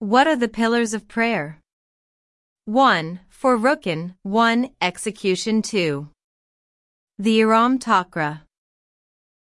What are the pillars of prayer? 1. For Rukn 1. Execution 2. The Iram Takra